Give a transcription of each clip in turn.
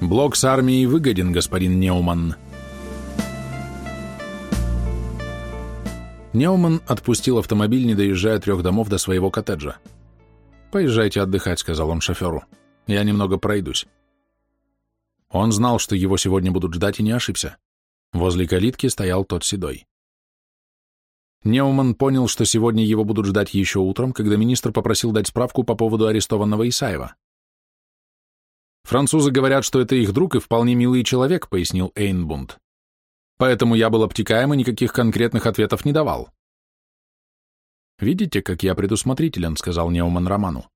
Блок с армией выгоден, господин Неуман. Неуман отпустил автомобиль, не доезжая трех домов до своего коттеджа. «Поезжайте отдыхать», — сказал он шоферу. «Я немного пройдусь». Он знал, что его сегодня будут ждать, и не ошибся. Возле калитки стоял тот седой. Неуман понял, что сегодня его будут ждать еще утром, когда министр попросил дать справку по поводу арестованного Исаева. «Французы говорят, что это их друг и вполне милый человек», — пояснил Эйнбунд. «Поэтому я был обтекаем и никаких конкретных ответов не давал». «Видите, как я предусмотрителен», — сказал Неуман Роману.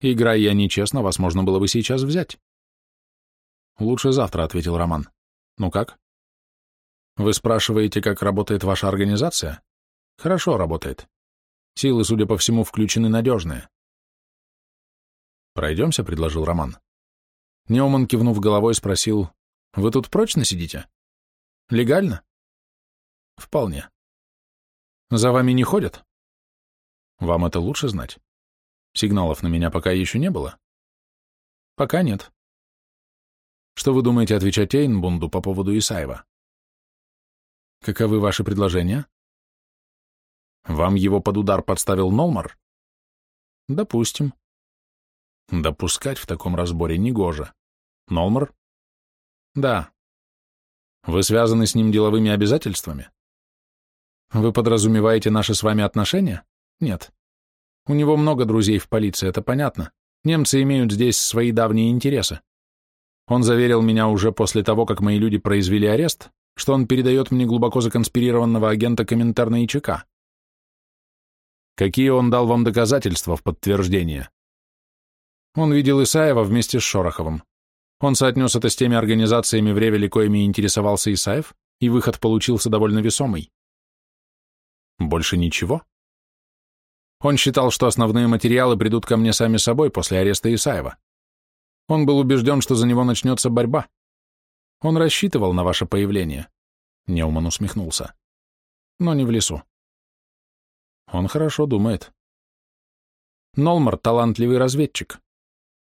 «Играя я нечестно, вас можно было бы сейчас взять». «Лучше завтра», — ответил Роман. «Ну как?» «Вы спрашиваете, как работает ваша организация?» «Хорошо работает. Силы, судя по всему, включены надежные». «Пройдемся», — предложил Роман. Неуман, кивнув головой, спросил, «Вы тут прочно сидите? Легально?» «Вполне». «За вами не ходят?» «Вам это лучше знать. Сигналов на меня пока еще не было?» «Пока нет». Что вы думаете отвечать Эйнбунду по поводу Исаева? Каковы ваши предложения? Вам его под удар подставил Нолмар? Допустим. Допускать в таком разборе негоже. Нолмар? Да. Вы связаны с ним деловыми обязательствами? Вы подразумеваете наши с вами отношения? Нет. У него много друзей в полиции, это понятно. Немцы имеют здесь свои давние интересы. Он заверил меня уже после того, как мои люди произвели арест, что он передает мне глубоко законспирированного агента Коминтерна и. Какие он дал вам доказательства в подтверждение? Он видел Исаева вместе с Шороховым. Он соотнес это с теми организациями в Ревеле, коими интересовался Исаев, и выход получился довольно весомый. Больше ничего? Он считал, что основные материалы придут ко мне сами собой после ареста Исаева. Он был убежден, что за него начнется борьба. Он рассчитывал на ваше появление. Неуман усмехнулся. Но не в лесу. Он хорошо думает. Нолмар — талантливый разведчик.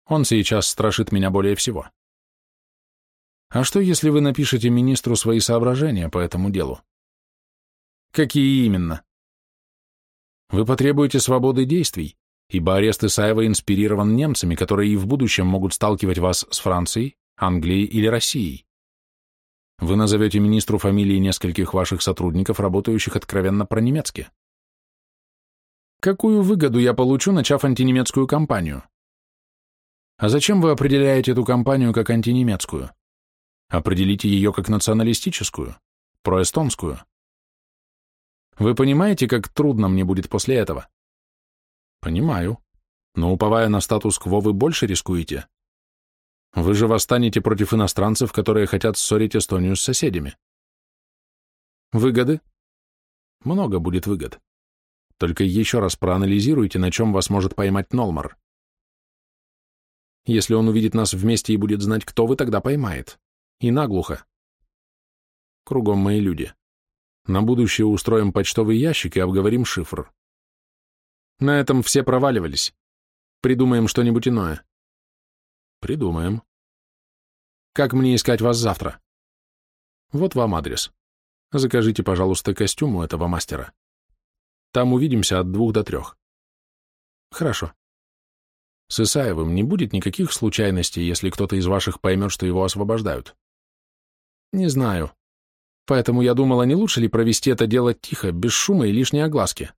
Он сейчас страшит меня более всего. А что, если вы напишете министру свои соображения по этому делу? Какие именно? Вы потребуете свободы действий, ибо арест Исаева инспирирован немцами, которые и в будущем могут сталкивать вас с Францией, Англией или Россией. Вы назовете министру фамилии нескольких ваших сотрудников, работающих откровенно про-немецки. Какую выгоду я получу, начав антинемецкую кампанию? А зачем вы определяете эту кампанию как антинемецкую? Определите ее как националистическую, проэстонскую. Вы понимаете, как трудно мне будет после этого? Понимаю. Но уповая на статус-кво, вы больше рискуете. Вы же восстанете против иностранцев, которые хотят ссорить Эстонию с соседями. Выгоды? Много будет выгод. Только еще раз проанализируйте, на чем вас может поймать Нолмар. Если он увидит нас вместе и будет знать, кто вы, тогда поймает. И наглухо. Кругом мои люди. На будущее устроим почтовый ящик и обговорим шифр. На этом все проваливались. Придумаем что-нибудь иное. Придумаем. Как мне искать вас завтра? Вот вам адрес. Закажите, пожалуйста, костюм у этого мастера. Там увидимся от двух до трех. Хорошо. С Исаевым не будет никаких случайностей, если кто-то из ваших поймет, что его освобождают. Не знаю. Поэтому я думала, не лучше ли провести это дело тихо, без шума и лишней огласки.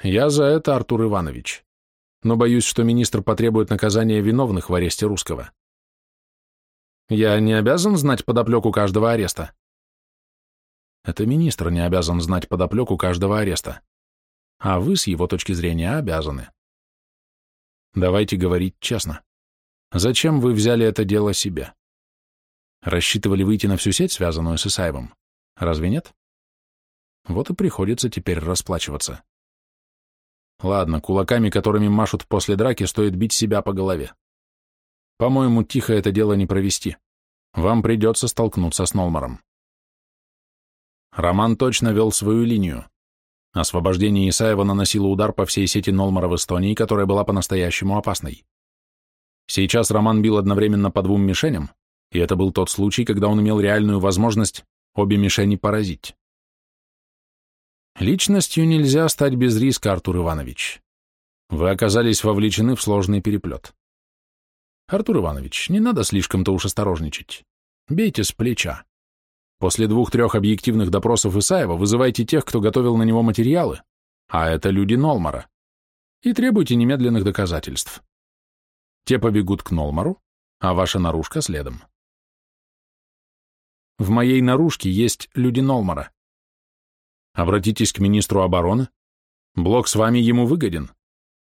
Я за это, Артур Иванович. Но боюсь, что министр потребует наказания виновных в аресте русского. Я не обязан знать подоплеку каждого ареста. Это министр не обязан знать подоплеку каждого ареста. А вы, с его точки зрения, обязаны. Давайте говорить честно. Зачем вы взяли это дело себе? Рассчитывали выйти на всю сеть, связанную с Исаевым? Разве нет? Вот и приходится теперь расплачиваться. Ладно, кулаками, которыми машут после драки, стоит бить себя по голове. По-моему, тихо это дело не провести. Вам придется столкнуться с Нолмаром. Роман точно вел свою линию. Освобождение Исаева наносило удар по всей сети Нолмара в Эстонии, которая была по-настоящему опасной. Сейчас Роман бил одновременно по двум мишеням, и это был тот случай, когда он имел реальную возможность обе мишени поразить. Личностью нельзя стать без риска, Артур Иванович. Вы оказались вовлечены в сложный переплет. Артур Иванович, не надо слишком-то уж осторожничать. Бейте с плеча. После двух-трех объективных допросов Исаева вызывайте тех, кто готовил на него материалы, а это люди Нолмара, и требуйте немедленных доказательств. Те побегут к Нолмару, а ваша наружка следом. В моей наружке есть люди Нолмара. Обратитесь к министру обороны. Блок с вами ему выгоден.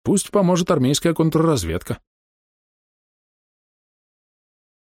Пусть поможет армейская контрразведка.